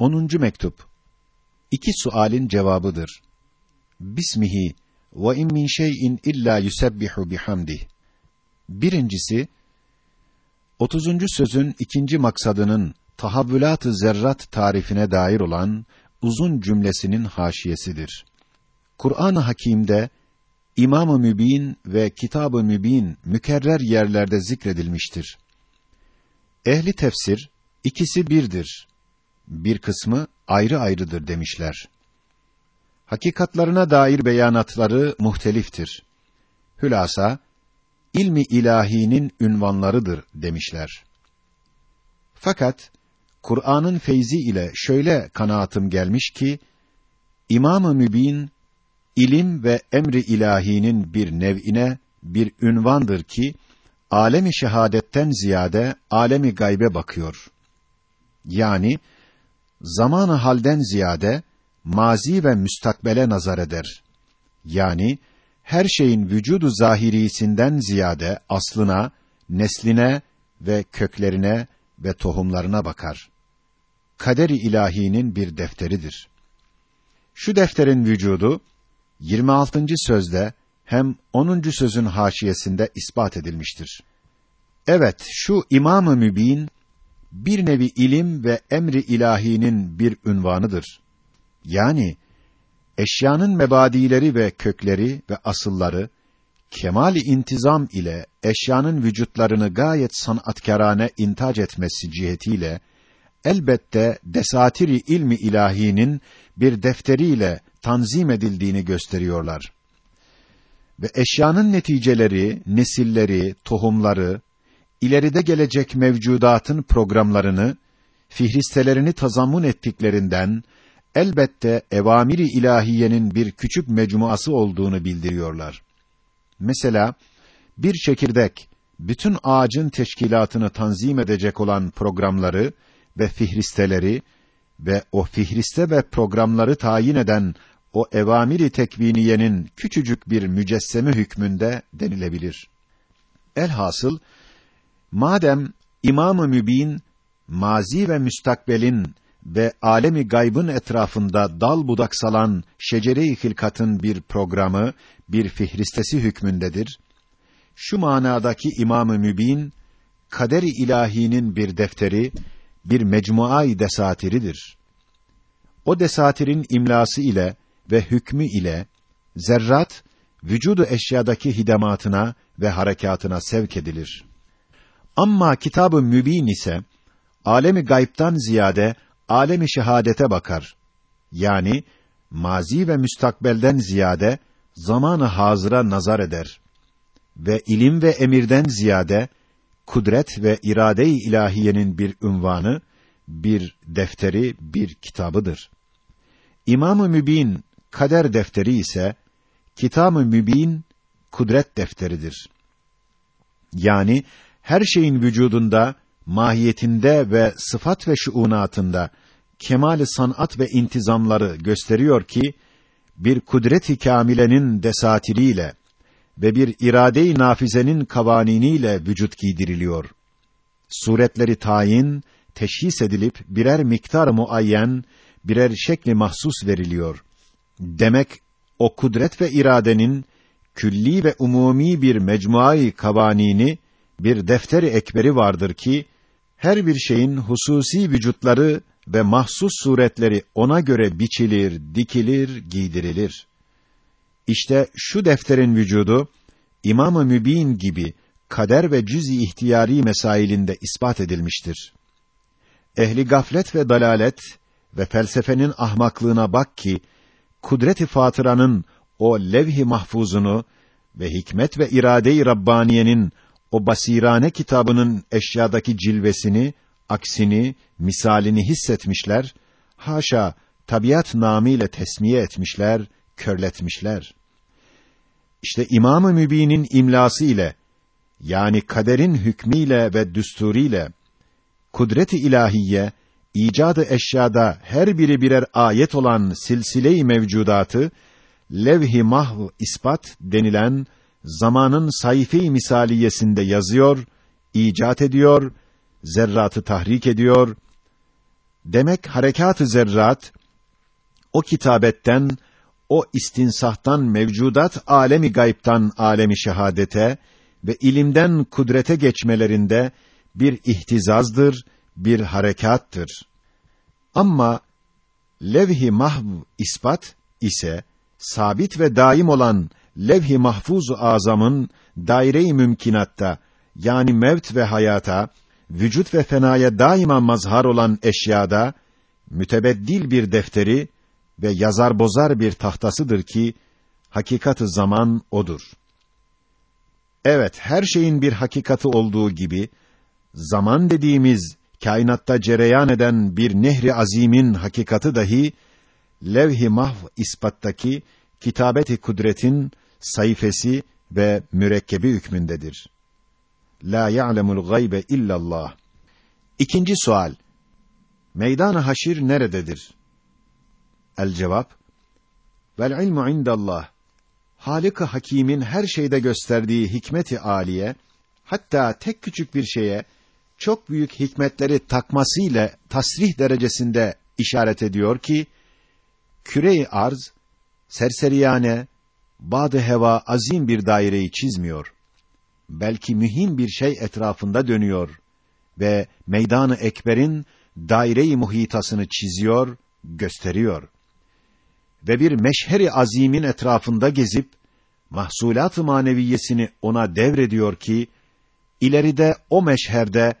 10. mektup. İki sualin cevabıdır. Bismihi ve in min şey'in illa yusebbihu bihamdih. Birincisi 30. sözün ikinci maksadının tahavvülat-ı zerrat tarifine dair olan uzun cümlesinin haşiyesidir. Kur'an-ı Hakîm'de İmam-ı Mübin ve Kitab-ı Mübin mükerrer yerlerde zikredilmiştir. Ehli tefsir ikisi birdir. Bir kısmı ayrı ayrıdır demişler. Hakikatlarına dair beyanatları muhteliftir. Hülasa ilmi ilahinin ünvanlarıdır demişler. Fakat Kur'an'ın feyzi ile şöyle kanaatim gelmiş ki İmam-ı Mübin ilim ve emri ilahinin bir nev'ine bir ünvandır ki alemi şehadetten ziyade alemi gaybe bakıyor. Yani zamanı halden ziyade mazi ve müstakbele nazar eder. Yani her şeyin vücudu zahirisinden ziyade aslına, nesline ve köklerine ve tohumlarına bakar. Kaderi ilahinin bir defteridir. Şu defterin vücudu 26. sözde hem 10. sözün haşiyesinde ispat edilmiştir. Evet, şu İmam-ı Mübin bir nevi ilim ve emri ilahinin bir ünvanıdır. Yani eşyanın mebadileri ve kökleri ve asılları kemali intizam ile eşyanın vücutlarını gayet sanatkarane intac etmesi cihetiyle elbette desatiri ilmi ilahinin bir defteriyle tanzim edildiğini gösteriyorlar. Ve eşyanın neticeleri, nesilleri, tohumları, ileride gelecek mevcudatın programlarını, fihristelerini tazammun ettiklerinden, elbette evamiri ilahiyenin bir küçük mecmuası olduğunu bildiriyorlar. Mesela, bir çekirdek, bütün ağacın teşkilatını tanzim edecek olan programları ve fihristeleri ve o fihriste ve programları tayin eden o evamiri tekviniyenin küçücük bir mücesseme hükmünde denilebilir. Elhasıl madem İmam-ı Mübin mazi ve müstakbelin ve alemi gaybın etrafında dal budak salan şecere-i hilkatın bir programı, bir fihristesi hükmündedir. Şu manadaki İmam-ı Mübin kader-i ilahinin bir defteri, bir mecmuayı desatiridir. O desatirin imlası ile ve hükmü ile zerrat vücudu eşyadaki hidematına ve harekatına sevk edilir. Amma kitabı mübin ise alemi gaybtan ziyade alemi şehadete bakar. Yani mazi ve müstakbelden ziyade zamanı hazıra nazar eder ve ilim ve emirden ziyade kudret ve irade-i ilahiyenin bir ünvanı, bir defteri, bir kitabıdır. İmam-ı Mübin kader defteri ise Kitab-ı Mübin kudret defteridir. Yani her şeyin vücudunda, mahiyetinde ve sıfat ve şuunatında kemali sanat ve intizamları gösteriyor ki bir kudret-i kamilenin desatiriyle ve bir irade-i nafizenin kavaniniyle vücut giydiriliyor. Suretleri tayin, teşhis edilip birer miktar muayyen, birer şekli mahsus veriliyor. Demek o kudret ve iradenin külli ve umumi bir mecmuayı kavanini, bir defteri ekberi vardır ki her bir şeyin hususi vücutları ve mahsus suretleri ona göre biçilir, dikilir, giydirilir. İşte şu defterin vücudu İmam-ı Mübin gibi kader ve cüz-i ihtiyari mesailinde ispat edilmiştir. Ehli gaflet ve dalalet ve felsefenin ahmaklığına bak ki kudret-i fatıranın o levh-i mahfuzunu ve hikmet ve irade-i rabbaniyenin o basirane kitabının eşyadaki cilvesini, aksini, misalini hissetmişler, haşa tabiat namıyla tesmiye etmişler, körletmişler. İşte İmam-ı Mübin'in imlası ile yani kaderin hükmüyle ve düsturiyle kudret-i ilahiye icadı eşyada her biri birer ayet olan silsile-i mevcudatı levh-i mahv ispat denilen zamanın sayfi misaliyesinde yazıyor, icat ediyor, zerratı tahrik ediyor, Demek harekat-ı zerrat o kitabetten o istinsahtan mevcudat alemi gayiptan alemi şehadete ve ilimden kudrete geçmelerinde bir ihtizazdır, bir harekattır. Ama levh-i mahv ispat ise sabit ve daim olan levh-i mahfuz-u azamın daire-i mümkinatta yani mevt ve hayata, vücut ve fenaya daima mazhar olan eşyada mütebeddil bir defteri ve yazar bozar bir tahtasıdır ki hakikatı zaman odur. Evet, her şeyin bir hakikati olduğu gibi zaman dediğimiz kainatta cereyan eden bir nehri azimin hakikati dahi levh-i mahv ispattaki kitabeti kudretin sayfesi ve mürekkebi hükmündedir. La ya'lemul gaybe illallah. İkinci sual. Meydan-ı haşir nerededir? El cevap. Vel ilmu indallah. Halık-ı Hakîm'in her şeyde gösterdiği hikmeti âliye, hatta tek küçük bir şeye çok büyük hikmetleri takmasıyla tasrih derecesinde işaret ediyor ki küre-i arz serseriyane bad heva azim bir daireyi çizmiyor. Belki mühim bir şey etrafında dönüyor ve meydanı ekberin daire-i muhitasını çiziyor, gösteriyor. Ve bir meşheri azimin etrafında gezip mahsulat-ı maneviyesini ona devrediyor ki ileride o meşherde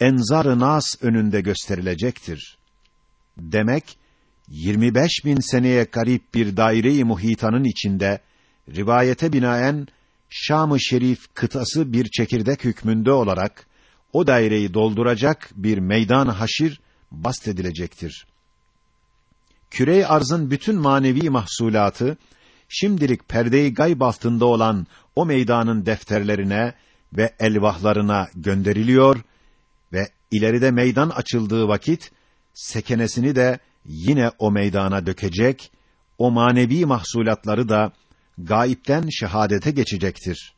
enzar-ı nas önünde gösterilecektir. Demek 25 bin seneye garip bir daire-i muhitanın içinde rivayete binaen Şam-ı Şerif kıtası bir çekirdek hükmünde olarak o daireyi dolduracak bir meydan haşir bastedilecektir. Kürey arzın bütün manevi mahsulatı şimdilik perde-i gayb altında olan o meydanın defterlerine ve elvahlarına gönderiliyor ve ileride meydan açıldığı vakit sekenesini de yine o meydana dökecek, o manevi mahsulatları da gaipten şehadete geçecektir.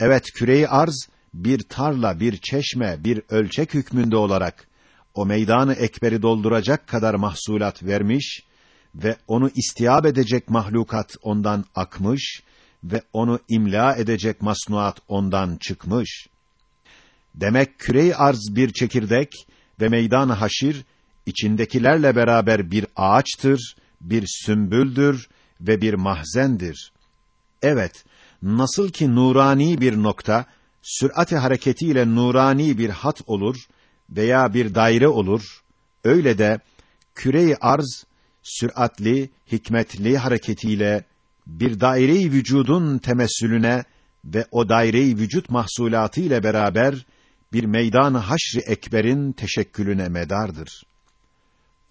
Evet, küreyi arz bir tarla, bir çeşme, bir ölçek hükmünde olarak o meydanı ekberi dolduracak kadar mahsulat vermiş ve onu istiyab edecek mahlukat ondan akmış ve onu imla edecek masnuat ondan çıkmış. Demek kürey arz bir çekirdek ve meydan haşir içindekilerle beraber bir ağaçtır, bir sümbüldür ve bir mahzendir. Evet, nasıl ki nurani bir nokta sürati hareketiyle nurani bir hat olur veya bir daire olur, öyle de küre arz süratli, hikmetli hareketiyle bir daire-i vücudun temessülüne ve o daire-i vücut mahsulatı ile beraber bir meydan haşr ekberin teşekkülüne medardır.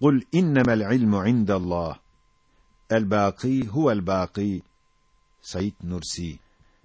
قل إنما العلم عند الله. الباقي هو الباقي. سيد نرسي